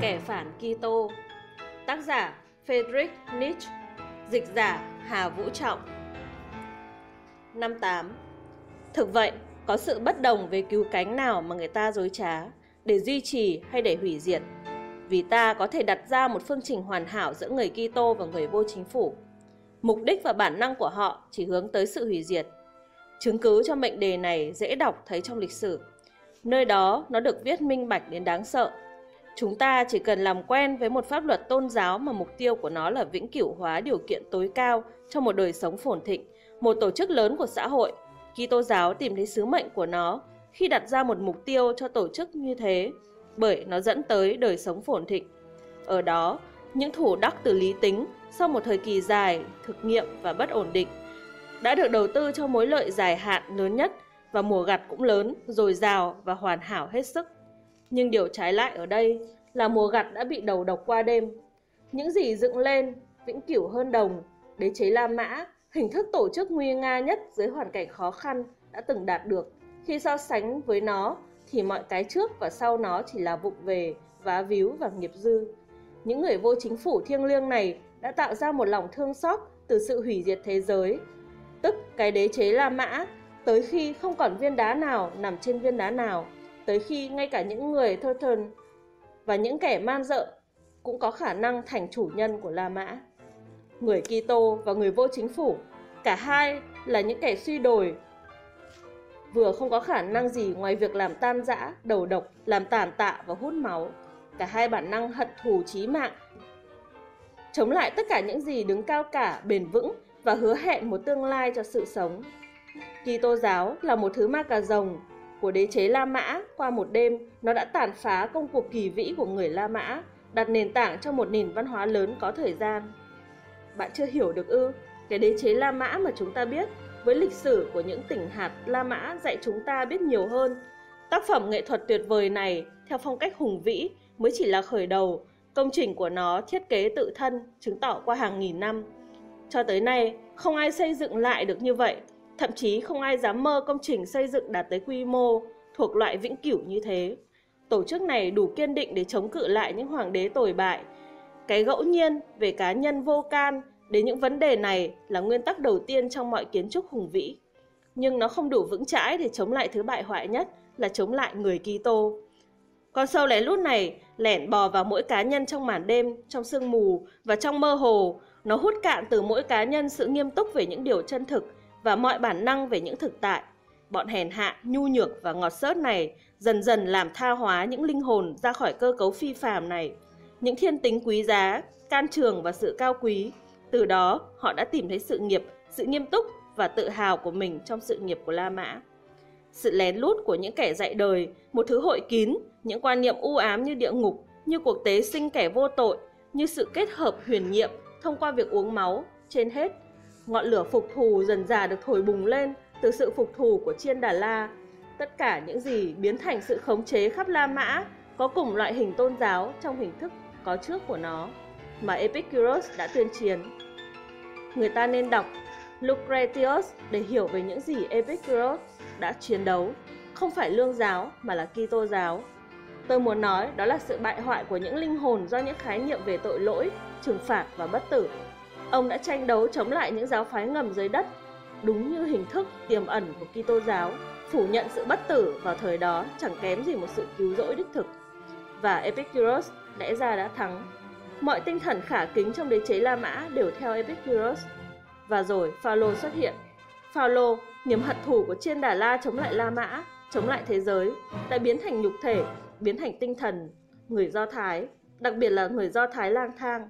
Kẻ phản Kitô Tác giả Friedrich Nietzsche Dịch giả Hà Vũ Trọng Năm 8 Thực vậy, có sự bất đồng về cứu cánh nào mà người ta dối trá để duy trì hay để hủy diệt. Vì ta có thể đặt ra một phương trình hoàn hảo giữa người Kitô và người vô chính phủ. Mục đích và bản năng của họ chỉ hướng tới sự hủy diệt. Chứng cứ cho mệnh đề này dễ đọc thấy trong lịch sử. Nơi đó nó được viết minh bạch đến đáng sợ Chúng ta chỉ cần làm quen với một pháp luật tôn giáo mà mục tiêu của nó là vĩnh cửu hóa điều kiện tối cao cho một đời sống phồn thịnh, một tổ chức lớn của xã hội. Kitô giáo tìm thấy sứ mệnh của nó khi đặt ra một mục tiêu cho tổ chức như thế, bởi nó dẫn tới đời sống phồn thịnh. Ở đó, những thủ đắc từ lý tính sau một thời kỳ dài thực nghiệm và bất ổn định đã được đầu tư cho mối lợi dài hạn lớn nhất và mùa gặt cũng lớn, dồi dào và hoàn hảo hết sức. Nhưng điều trái lại ở đây là mùa gặt đã bị đầu độc qua đêm. Những gì dựng lên, vĩnh cửu hơn đồng, đế chế La Mã, hình thức tổ chức nguy nga nhất dưới hoàn cảnh khó khăn đã từng đạt được. Khi so sánh với nó thì mọi cái trước và sau nó chỉ là vụng về, vá víu và nghiệp dư. Những người vô chính phủ thiêng liêng này đã tạo ra một lòng thương xót từ sự hủy diệt thế giới, tức cái đế chế La Mã, tới khi không còn viên đá nào nằm trên viên đá nào tới khi ngay cả những người thơ thần và những kẻ man dợ cũng có khả năng thành chủ nhân của La Mã. Người Kitô và người vô chính phủ, cả hai là những kẻ suy đồi, vừa không có khả năng gì ngoài việc làm tan rã, đầu độc, làm tàn tạ và hút máu. Cả hai bản năng hận thù chí mạng, chống lại tất cả những gì đứng cao cả, bền vững và hứa hẹn một tương lai cho sự sống. Kitô giáo là một thứ ma cà rồng của đế chế La Mã qua một đêm, nó đã tàn phá công cuộc kỳ vĩ của người La Mã, đặt nền tảng cho một nền văn hóa lớn có thời gian. Bạn chưa hiểu được ư? Cái đế chế La Mã mà chúng ta biết, với lịch sử của những tỉnh hạt La Mã dạy chúng ta biết nhiều hơn. Tác phẩm nghệ thuật tuyệt vời này, theo phong cách hùng vĩ, mới chỉ là khởi đầu. Công trình của nó thiết kế tự thân, chứng tỏ qua hàng nghìn năm. Cho tới nay, không ai xây dựng lại được như vậy Thậm chí không ai dám mơ công trình xây dựng đạt tới quy mô thuộc loại vĩnh cửu như thế. Tổ chức này đủ kiên định để chống cự lại những hoàng đế tồi bại. Cái ngẫu nhiên về cá nhân vô can đến những vấn đề này là nguyên tắc đầu tiên trong mọi kiến trúc hùng vĩ. Nhưng nó không đủ vững chãi để chống lại thứ bại hoại nhất là chống lại người Kitô. Con sâu lén lút này lẻn bò vào mỗi cá nhân trong màn đêm, trong sương mù và trong mơ hồ. Nó hút cạn từ mỗi cá nhân sự nghiêm túc về những điều chân thực và mọi bản năng về những thực tại. Bọn hèn hạ, nhu nhược và ngọt sớt này dần dần làm tha hóa những linh hồn ra khỏi cơ cấu phi phàm này. Những thiên tính quý giá, can trường và sự cao quý. Từ đó, họ đã tìm thấy sự nghiệp, sự nghiêm túc và tự hào của mình trong sự nghiệp của La Mã. Sự lén lút của những kẻ dạy đời, một thứ hội kín, những quan niệm u ám như địa ngục, như cuộc tế sinh kẻ vô tội, như sự kết hợp huyền nhiệm thông qua việc uống máu, trên hết Ngọn lửa phục thù dần dà được thổi bùng lên từ sự phục thù của Chiên Đà La. Tất cả những gì biến thành sự khống chế khắp La Mã có cùng loại hình tôn giáo trong hình thức có trước của nó mà Epicurus đã tuyên chiến. Người ta nên đọc Lucretius để hiểu về những gì Epicurus đã chiến đấu, không phải lương giáo mà là Kitô giáo. Tôi muốn nói đó là sự bại hoại của những linh hồn do những khái niệm về tội lỗi, trừng phạt và bất tử Ông đã tranh đấu chống lại những giáo phái ngầm dưới đất, đúng như hình thức tiềm ẩn của Kitô giáo, phủ nhận sự bất tử vào thời đó chẳng kém gì một sự cứu rỗi đích thực. Và Epicurus lẽ ra đã thắng. Mọi tinh thần khả kính trong đế chế La Mã đều theo Epicurus. Và rồi Phaolô xuất hiện. Phaolô, niềm hận thù của Chiên Đà La chống lại La Mã, chống lại thế giới, đã biến thành nhục thể, biến thành tinh thần, người Do Thái, đặc biệt là người Do Thái lang thang,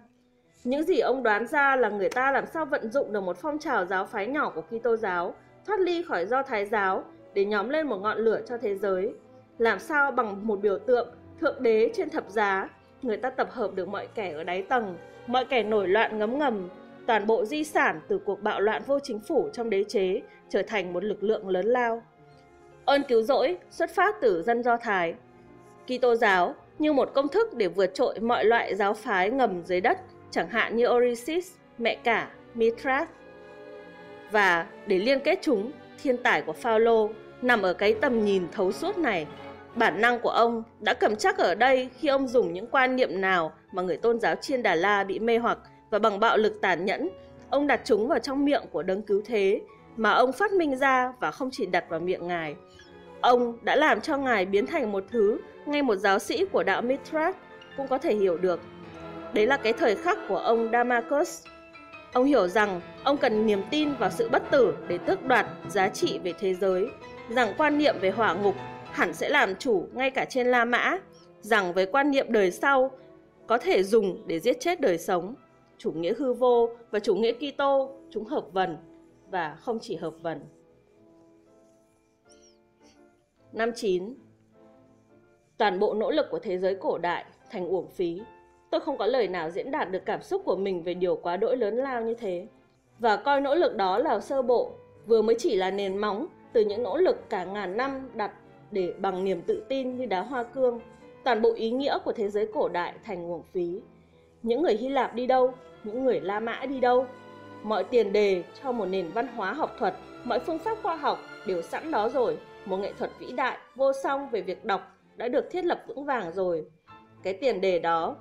những gì ông đoán ra là người ta làm sao vận dụng được một phong trào giáo phái nhỏ của Kitô giáo, thoát ly khỏi do thái giáo để nhóm lên một ngọn lửa cho thế giới. Làm sao bằng một biểu tượng thượng đế trên thập giá, người ta tập hợp được mọi kẻ ở đáy tầng, mọi kẻ nổi loạn ngấm ngầm, toàn bộ di sản từ cuộc bạo loạn vô chính phủ trong đế chế trở thành một lực lượng lớn lao. Ơn cứu rỗi xuất phát từ dân Do Thái. Kitô giáo như một công thức để vượt trội mọi loại giáo phái ngầm dưới đất – chẳng hạn như Orisis, mẹ cả, Mithras. Và để liên kết chúng, thiên tài của Phaolô nằm ở cái tầm nhìn thấu suốt này. Bản năng của ông đã cầm chắc ở đây khi ông dùng những quan niệm nào mà người tôn giáo Chiên Đà La bị mê hoặc và bằng bạo lực tàn nhẫn, ông đặt chúng vào trong miệng của đấng cứu thế mà ông phát minh ra và không chỉ đặt vào miệng ngài. Ông đã làm cho ngài biến thành một thứ ngay một giáo sĩ của đạo Mithras cũng có thể hiểu được. Đấy là cái thời khắc của ông Damascus. Ông hiểu rằng ông cần niềm tin vào sự bất tử để tước đoạt giá trị về thế giới, rằng quan niệm về hỏa ngục hẳn sẽ làm chủ ngay cả trên La Mã, rằng với quan niệm đời sau có thể dùng để giết chết đời sống. Chủ nghĩa hư vô và chủ nghĩa Kitô chúng hợp vần và không chỉ hợp vần. Năm 9 Toàn bộ nỗ lực của thế giới cổ đại thành uổng phí. Tôi không có lời nào diễn đạt được cảm xúc của mình về điều quá đỗi lớn lao như thế. Và coi nỗ lực đó là sơ bộ, vừa mới chỉ là nền móng từ những nỗ lực cả ngàn năm đặt để bằng niềm tự tin như đá hoa cương, toàn bộ ý nghĩa của thế giới cổ đại thành uổng phí. Những người Hy Lạp đi đâu? Những người La Mã đi đâu? Mọi tiền đề cho một nền văn hóa học thuật, mọi phương pháp khoa học đều sẵn đó rồi. Một nghệ thuật vĩ đại, vô song về việc đọc đã được thiết lập vững vàng rồi. Cái tiền đề đó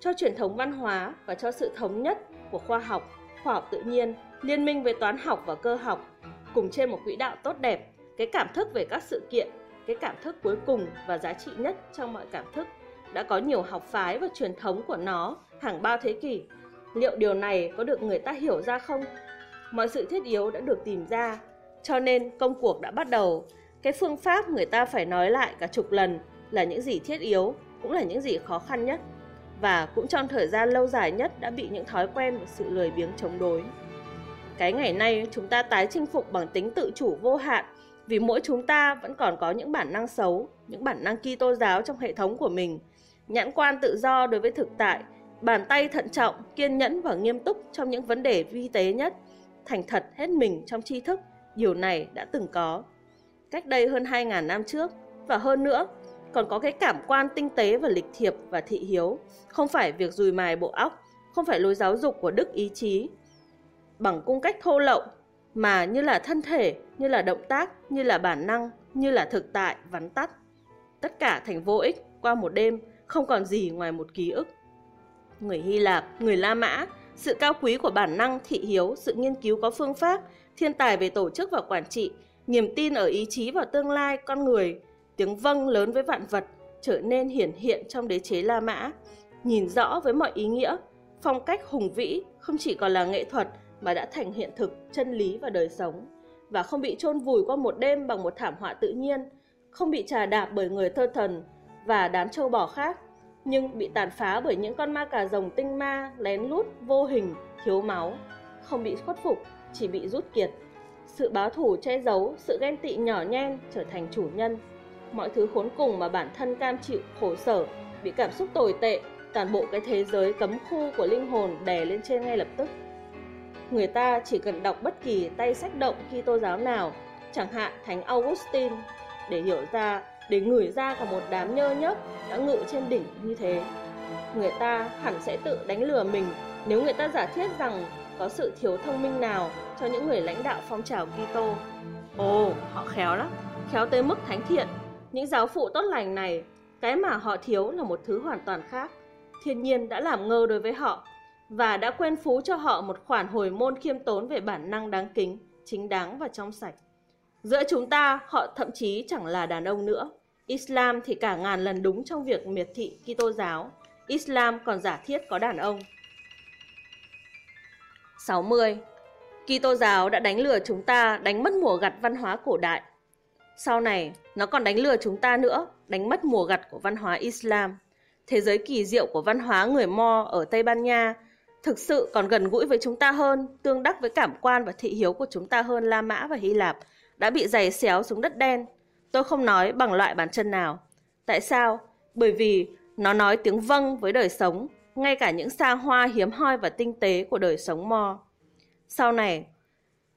cho truyền thống văn hóa và cho sự thống nhất của khoa học, khoa học tự nhiên, liên minh với toán học và cơ học, cùng trên một quỹ đạo tốt đẹp, cái cảm thức về các sự kiện, cái cảm thức cuối cùng và giá trị nhất trong mọi cảm thức đã có nhiều học phái và truyền thống của nó hàng bao thế kỷ. Liệu điều này có được người ta hiểu ra không? Mọi sự thiết yếu đã được tìm ra, cho nên công cuộc đã bắt đầu. Cái phương pháp người ta phải nói lại cả chục lần là những gì thiết yếu, cũng là những gì khó khăn nhất và cũng trong thời gian lâu dài nhất đã bị những thói quen và sự lười biếng chống đối. Cái ngày nay chúng ta tái chinh phục bằng tính tự chủ vô hạn vì mỗi chúng ta vẫn còn có những bản năng xấu, những bản năng Kitô giáo trong hệ thống của mình. Nhãn quan tự do đối với thực tại, bàn tay thận trọng, kiên nhẫn và nghiêm túc trong những vấn đề vi tế nhất, thành thật hết mình trong tri thức, điều này đã từng có. Cách đây hơn 2.000 năm trước, và hơn nữa, còn có cái cảm quan tinh tế và lịch thiệp và thị hiếu, không phải việc dùi mài bộ óc, không phải lối giáo dục của đức ý chí. Bằng cung cách thô lậu, mà như là thân thể, như là động tác, như là bản năng, như là thực tại, vắn tắt. Tất cả thành vô ích qua một đêm, không còn gì ngoài một ký ức. Người Hy Lạp, người La Mã, sự cao quý của bản năng, thị hiếu, sự nghiên cứu có phương pháp, thiên tài về tổ chức và quản trị, niềm tin ở ý chí và tương lai con người, tiếng vâng lớn với vạn vật trở nên hiển hiện trong đế chế La Mã, nhìn rõ với mọi ý nghĩa, phong cách hùng vĩ không chỉ còn là nghệ thuật mà đã thành hiện thực, chân lý và đời sống và không bị chôn vùi qua một đêm bằng một thảm họa tự nhiên, không bị trà đạp bởi người thơ thần và đám châu bò khác, nhưng bị tàn phá bởi những con ma cà rồng tinh ma, lén lút, vô hình, thiếu máu, không bị khuất phục, chỉ bị rút kiệt. Sự báo thủ che giấu, sự ghen tị nhỏ nhen trở thành chủ nhân. Mọi thứ khốn cùng mà bản thân cam chịu, khổ sở, bị cảm xúc tồi tệ, toàn bộ cái thế giới cấm khu của linh hồn đè lên trên ngay lập tức. Người ta chỉ cần đọc bất kỳ tay sách động khi tô giáo nào, chẳng hạn Thánh Augustine, để hiểu ra, để ngửi ra cả một đám nhơ nhớp đã ngự trên đỉnh như thế. Người ta hẳn sẽ tự đánh lừa mình nếu người ta giả thiết rằng có sự thiếu thông minh nào cho những người lãnh đạo phong trào Kitô. Ồ, họ khéo lắm, khéo tới mức thánh thiện. Những giáo phụ tốt lành này, cái mà họ thiếu là một thứ hoàn toàn khác. Thiên nhiên đã làm ngơ đối với họ và đã quên phú cho họ một khoản hồi môn khiêm tốn về bản năng đáng kính, chính đáng và trong sạch. Giữa chúng ta, họ thậm chí chẳng là đàn ông nữa. Islam thì cả ngàn lần đúng trong việc miệt thị Kitô giáo. Islam còn giả thiết có đàn ông. 60. Kitô giáo đã đánh lừa chúng ta đánh mất mùa gặt văn hóa cổ đại. Sau này, nó còn đánh lừa chúng ta nữa, đánh mất mùa gặt của văn hóa Islam. Thế giới kỳ diệu của văn hóa người Mo ở Tây Ban Nha thực sự còn gần gũi với chúng ta hơn, tương đắc với cảm quan và thị hiếu của chúng ta hơn La Mã và Hy Lạp, đã bị giày xéo xuống đất đen. Tôi không nói bằng loại bàn chân nào. Tại sao? Bởi vì nó nói tiếng vâng với đời sống, ngay cả những xa hoa hiếm hoi và tinh tế của đời sống Mo. Sau này,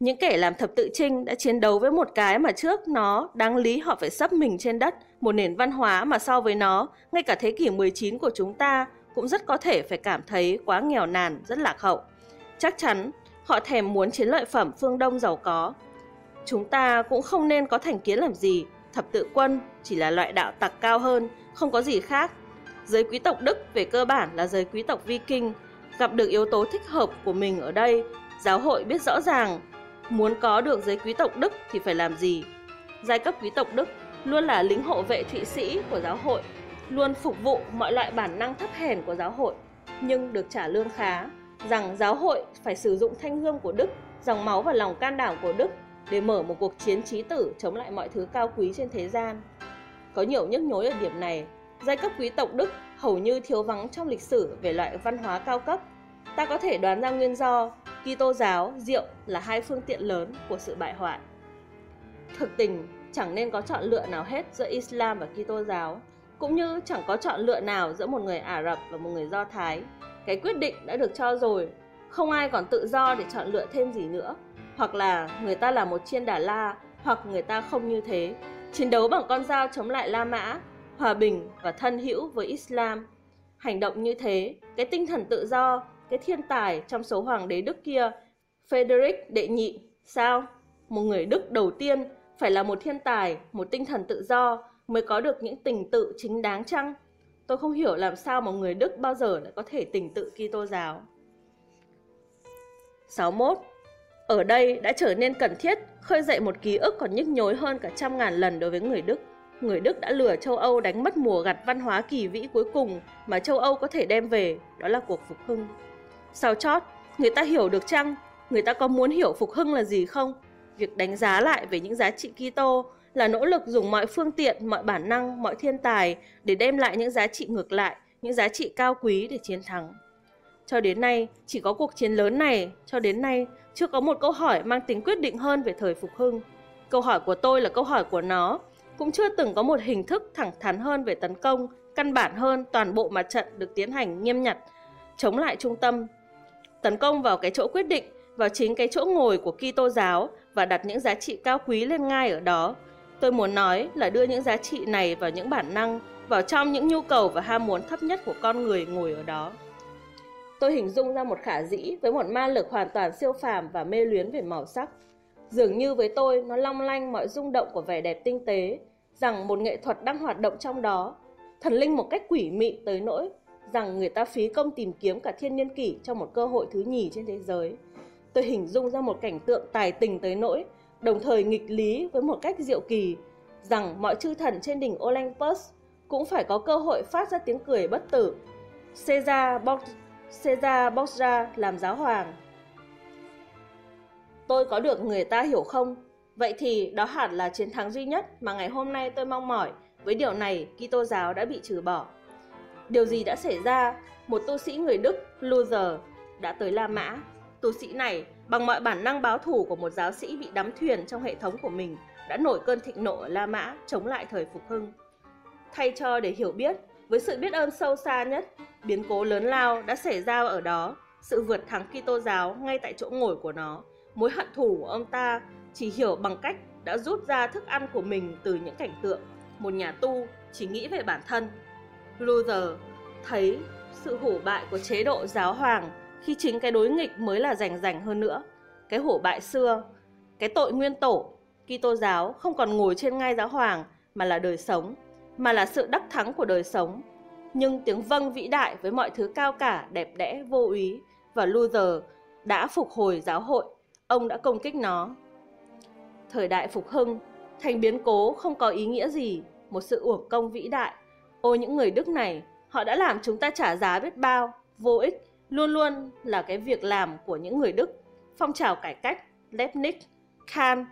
những kẻ làm thập tự trinh đã chiến đấu với một cái mà trước nó đáng lý họ phải sấp mình trên đất, một nền văn hóa mà so với nó, ngay cả thế kỷ 19 của chúng ta cũng rất có thể phải cảm thấy quá nghèo nàn, rất lạc hậu. Chắc chắn họ thèm muốn chiến lợi phẩm phương Đông giàu có. Chúng ta cũng không nên có thành kiến làm gì, thập tự quân chỉ là loại đạo tặc cao hơn, không có gì khác. Giới quý tộc Đức về cơ bản là giới quý tộc Viking, gặp được yếu tố thích hợp của mình ở đây, giáo hội biết rõ ràng muốn có được giấy quý tộc Đức thì phải làm gì. Giai cấp quý tộc Đức luôn là lính hộ vệ Thụy Sĩ của giáo hội, luôn phục vụ mọi loại bản năng thấp hèn của giáo hội, nhưng được trả lương khá, rằng giáo hội phải sử dụng thanh gươm của Đức, dòng máu và lòng can đảm của Đức để mở một cuộc chiến trí tử chống lại mọi thứ cao quý trên thế gian. Có nhiều nhức nhối ở điểm này, giai cấp quý tộc Đức hầu như thiếu vắng trong lịch sử về loại văn hóa cao cấp. Ta có thể đoán ra nguyên do Kitô giáo, rượu là hai phương tiện lớn của sự bại hoại. Thực tình, chẳng nên có chọn lựa nào hết giữa Islam và Kitô giáo, cũng như chẳng có chọn lựa nào giữa một người Ả Rập và một người Do Thái. Cái quyết định đã được cho rồi, không ai còn tự do để chọn lựa thêm gì nữa. Hoặc là người ta là một chiên Đà La, hoặc người ta không như thế. Chiến đấu bằng con dao chống lại La Mã, hòa bình và thân hữu với Islam. Hành động như thế, cái tinh thần tự do, cái thiên tài trong số hoàng đế Đức kia, Frederick đệ nhị, sao? Một người Đức đầu tiên phải là một thiên tài, một tinh thần tự do mới có được những tình tự chính đáng chăng? Tôi không hiểu làm sao một người Đức bao giờ lại có thể tình tự Kitô giáo. 61. Ở đây đã trở nên cần thiết khơi dậy một ký ức còn nhức nhối hơn cả trăm ngàn lần đối với người Đức. Người Đức đã lừa châu Âu đánh mất mùa gặt văn hóa kỳ vĩ cuối cùng mà châu Âu có thể đem về, đó là cuộc phục hưng sao chót, người ta hiểu được chăng? Người ta có muốn hiểu phục hưng là gì không? Việc đánh giá lại về những giá trị Kitô là nỗ lực dùng mọi phương tiện, mọi bản năng, mọi thiên tài để đem lại những giá trị ngược lại, những giá trị cao quý để chiến thắng. Cho đến nay, chỉ có cuộc chiến lớn này, cho đến nay, chưa có một câu hỏi mang tính quyết định hơn về thời phục hưng. Câu hỏi của tôi là câu hỏi của nó, cũng chưa từng có một hình thức thẳng thắn hơn về tấn công, căn bản hơn toàn bộ mặt trận được tiến hành nghiêm nhặt, chống lại trung tâm. Tấn công vào cái chỗ quyết định, vào chính cái chỗ ngồi của Kitô giáo và đặt những giá trị cao quý lên ngai ở đó. Tôi muốn nói là đưa những giá trị này vào những bản năng, vào trong những nhu cầu và ham muốn thấp nhất của con người ngồi ở đó. Tôi hình dung ra một khả dĩ với một ma lực hoàn toàn siêu phàm và mê luyến về màu sắc. Dường như với tôi nó long lanh mọi rung động của vẻ đẹp tinh tế, rằng một nghệ thuật đang hoạt động trong đó, thần linh một cách quỷ mị tới nỗi rằng người ta phí công tìm kiếm cả thiên niên kỷ trong một cơ hội thứ nhì trên thế giới. Tôi hình dung ra một cảnh tượng tài tình tới nỗi, đồng thời nghịch lý với một cách diệu kỳ, rằng mọi chư thần trên đỉnh Olympus cũng phải có cơ hội phát ra tiếng cười bất tử. Caesar Caesar Borgia làm giáo hoàng. Tôi có được người ta hiểu không? Vậy thì đó hẳn là chiến thắng duy nhất mà ngày hôm nay tôi mong mỏi. Với điều này, Kitô giáo đã bị trừ bỏ. Điều gì đã xảy ra? Một tu sĩ người Đức, Luther, đã tới La Mã. Tu sĩ này, bằng mọi bản năng báo thù của một giáo sĩ bị đắm thuyền trong hệ thống của mình, đã nổi cơn thịnh nộ ở La Mã chống lại thời phục hưng. Thay cho để hiểu biết, với sự biết ơn sâu xa nhất, biến cố lớn lao đã xảy ra ở đó, sự vượt thắng Kitô giáo ngay tại chỗ ngồi của nó. Mối hận thù của ông ta chỉ hiểu bằng cách đã rút ra thức ăn của mình từ những cảnh tượng. Một nhà tu chỉ nghĩ về bản thân. Luther thấy sự hủ bại của chế độ giáo hoàng khi chính cái đối nghịch mới là rành rành hơn nữa. Cái hủ bại xưa, cái tội nguyên tổ, Kitô giáo không còn ngồi trên ngai giáo hoàng mà là đời sống mà là sự đắc thắng của đời sống. Nhưng tiếng vâng vĩ đại với mọi thứ cao cả, đẹp đẽ, vô úy và Luther đã phục hồi giáo hội, ông đã công kích nó. Thời đại phục hưng, thành biến cố không có ý nghĩa gì, một sự uổng công vĩ đại. Ôi những người Đức này, họ đã làm chúng ta trả giá biết bao, vô ích, luôn luôn là cái việc làm của những người Đức. Phong trào cải cách, Leibniz, Kant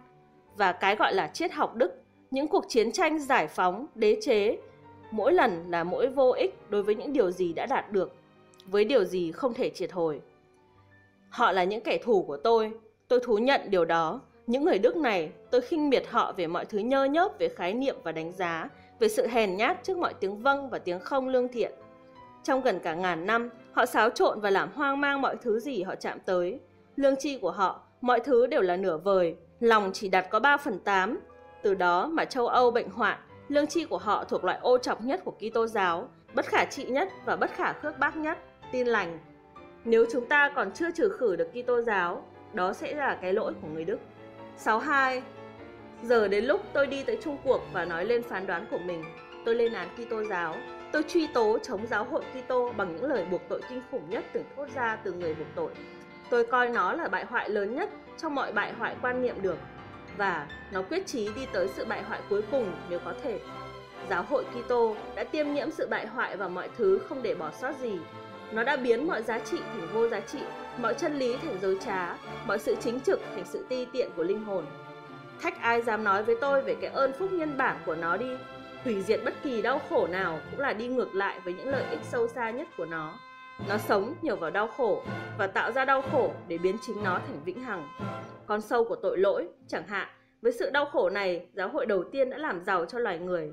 và cái gọi là triết học Đức những cuộc chiến tranh giải phóng, đế chế, mỗi lần là mỗi vô ích đối với những điều gì đã đạt được, với điều gì không thể triệt hồi. Họ là những kẻ thù của tôi, tôi thú nhận điều đó. Những người Đức này, tôi khinh miệt họ về mọi thứ nhơ nhớp về khái niệm và đánh giá, về sự hèn nhát trước mọi tiếng vâng và tiếng không lương thiện. Trong gần cả ngàn năm, họ xáo trộn và làm hoang mang mọi thứ gì họ chạm tới. Lương tri của họ, mọi thứ đều là nửa vời, lòng chỉ đặt có 3 phần 8, từ đó mà châu Âu bệnh hoạn, lương tri của họ thuộc loại ô trọc nhất của Kitô giáo, bất khả trị nhất và bất khả khước bác nhất, tin lành. Nếu chúng ta còn chưa trừ khử được Kitô giáo, đó sẽ là cái lỗi của người Đức. 62. Giờ đến lúc tôi đi tới Trung cuộc và nói lên phán đoán của mình. Tôi lên án Kitô giáo. Tôi truy tố chống giáo hội Kitô bằng những lời buộc tội kinh khủng nhất từng thốt ra từ người buộc tội. Tôi coi nó là bại hoại lớn nhất trong mọi bại hoại quan niệm được và nó quyết chí đi tới sự bại hoại cuối cùng nếu có thể. Giáo hội Kitô đã tiêm nhiễm sự bại hoại vào mọi thứ không để bỏ sót gì. Nó đã biến mọi giá trị thành vô giá trị, mọi chân lý thành dối trá, mọi sự chính trực thành sự ti tiện của linh hồn. Thách ai dám nói với tôi về cái ơn phúc nhân bản của nó đi. Hủy diệt bất kỳ đau khổ nào cũng là đi ngược lại với những lợi ích sâu xa nhất của nó. Nó sống nhờ vào đau khổ và tạo ra đau khổ để biến chính nó thành vĩnh hằng. Con sâu của tội lỗi, chẳng hạn, với sự đau khổ này, giáo hội đầu tiên đã làm giàu cho loài người.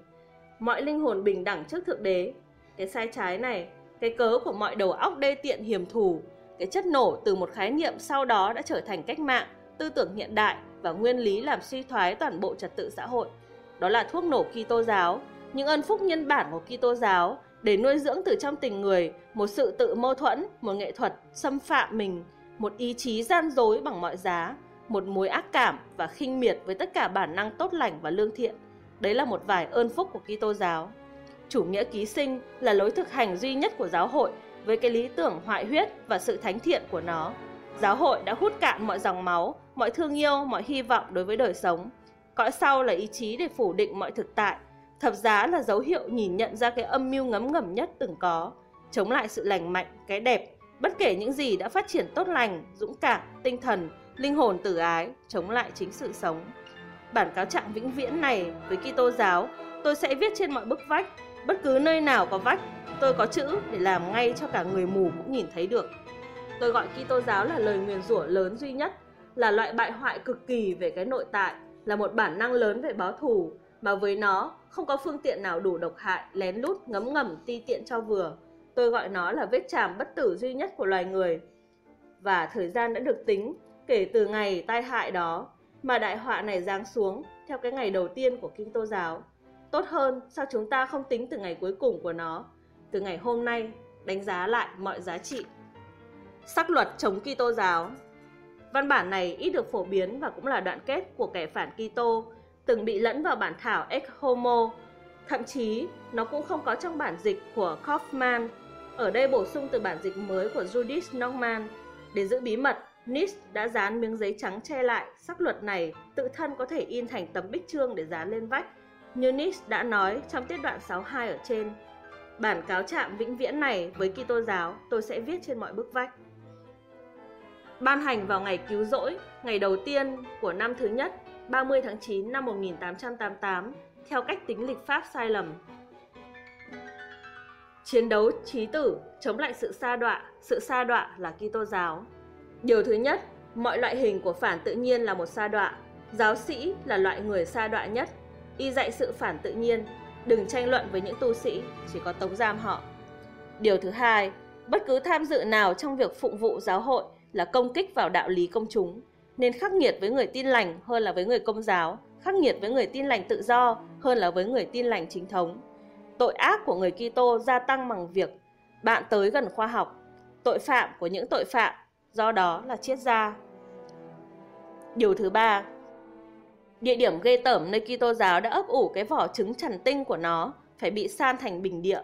Mọi linh hồn bình đẳng trước Thượng Đế. Cái sai trái này, cái cớ của mọi đầu óc đê tiện hiểm thù, cái chất nổ từ một khái niệm sau đó đã trở thành cách mạng, tư tưởng hiện đại và nguyên lý làm suy thoái toàn bộ trật tự xã hội. Đó là thuốc nổ Kitô giáo, những ân phúc nhân bản của Kitô giáo để nuôi dưỡng từ trong tình người một sự tự mâu thuẫn, một nghệ thuật xâm phạm mình, một ý chí gian dối bằng mọi giá, một mối ác cảm và khinh miệt với tất cả bản năng tốt lành và lương thiện. Đấy là một vài ơn phúc của Kitô giáo. Chủ nghĩa ký sinh là lối thực hành duy nhất của giáo hội với cái lý tưởng hoại huyết và sự thánh thiện của nó. Giáo hội đã hút cạn mọi dòng máu, mọi thương yêu, mọi hy vọng đối với đời sống. Cõi sau là ý chí để phủ định mọi thực tại. Thập giá là dấu hiệu nhìn nhận ra cái âm mưu ngấm ngầm nhất từng có, chống lại sự lành mạnh, cái đẹp, bất kể những gì đã phát triển tốt lành, dũng cảm, tinh thần, linh hồn tử ái, chống lại chính sự sống. Bản cáo trạng vĩnh viễn này với Kitô giáo, tôi sẽ viết trên mọi bức vách, bất cứ nơi nào có vách, tôi có chữ để làm ngay cho cả người mù cũng nhìn thấy được. Tôi gọi Kitô giáo là lời nguyền rủa lớn duy nhất, là loại bại hoại cực kỳ về cái nội tại, là một bản năng lớn về báo thù, mà với nó không có phương tiện nào đủ độc hại, lén lút, ngấm ngầm, ti tiện cho vừa. Tôi gọi nó là vết chàm bất tử duy nhất của loài người. Và thời gian đã được tính kể từ ngày tai hại đó mà đại họa này giáng xuống theo cái ngày đầu tiên của Kinh Tô giáo. Tốt hơn sao chúng ta không tính từ ngày cuối cùng của nó, từ ngày hôm nay đánh giá lại mọi giá trị. Sắc luật chống Kitô giáo Văn bản này ít được phổ biến và cũng là đoạn kết của kẻ phản Kitô, từng bị lẫn vào bản thảo Ex Homo. Thậm chí, nó cũng không có trong bản dịch của Kaufman. Ở đây bổ sung từ bản dịch mới của Judith Norman. Để giữ bí mật, Nis đã dán miếng giấy trắng che lại sắc luật này tự thân có thể in thành tấm bích chương để dán lên vách. Như Nis đã nói trong tiết đoạn 62 ở trên. Bản cáo trạng vĩnh viễn này với Kitô giáo tôi sẽ viết trên mọi bức vách. Ban hành vào ngày cứu rỗi, ngày đầu tiên của năm thứ nhất, 30 tháng 9 năm 1888, theo cách tính lịch pháp sai lầm. Chiến đấu trí tử chống lại sự sa đọa, sự sa đọa là Kitô giáo. Điều thứ nhất, mọi loại hình của phản tự nhiên là một sa đọa. Giáo sĩ là loại người sa đọa nhất. Y dạy sự phản tự nhiên, đừng tranh luận với những tu sĩ, chỉ có tống giam họ. Điều thứ hai, bất cứ tham dự nào trong việc phụng vụ giáo hội là công kích vào đạo lý công chúng, nên khắc nghiệt với người tin lành hơn là với người công giáo, khắc nghiệt với người tin lành tự do hơn là với người tin lành chính thống. Tội ác của người Kitô gia tăng bằng việc bạn tới gần khoa học, tội phạm của những tội phạm do đó là triết gia. Điều thứ ba, địa điểm ghê tởm nơi Kitô giáo đã ấp ủ cái vỏ trứng trần tinh của nó phải bị san thành bình địa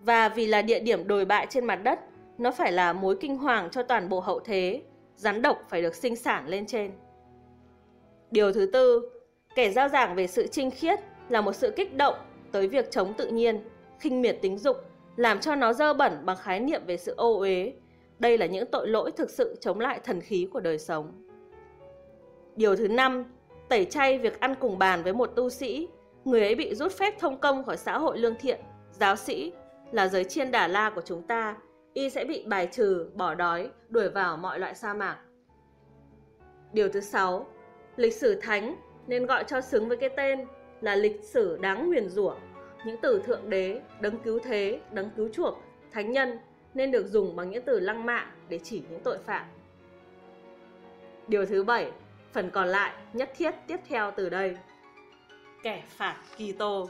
và vì là địa điểm đồi bại trên mặt đất, nó phải là mối kinh hoàng cho toàn bộ hậu thế, rắn độc phải được sinh sản lên trên. Điều thứ tư, kẻ giao giảng về sự trinh khiết là một sự kích động tới việc chống tự nhiên, khinh miệt tính dục, làm cho nó dơ bẩn bằng khái niệm về sự ô uế, đây là những tội lỗi thực sự chống lại thần khí của đời sống. Điều thứ năm, tẩy chay việc ăn cùng bàn với một tu sĩ, người ấy bị rút phép thông công khỏi xã hội lương thiện, giáo sĩ là giới chiên đà la của chúng ta, y sẽ bị bài trừ, bỏ đói, đuổi vào mọi loại sa mạc. Điều thứ sáu, lịch sử thánh nên gọi cho xứng với cái tên là lịch sử đáng nguyền rủa. Những từ thượng đế, đấng cứu thế, đấng cứu chuộc, thánh nhân nên được dùng bằng những từ lăng mạ để chỉ những tội phạm. Điều thứ bảy, phần còn lại nhất thiết tiếp theo từ đây. Kẻ phản Kitô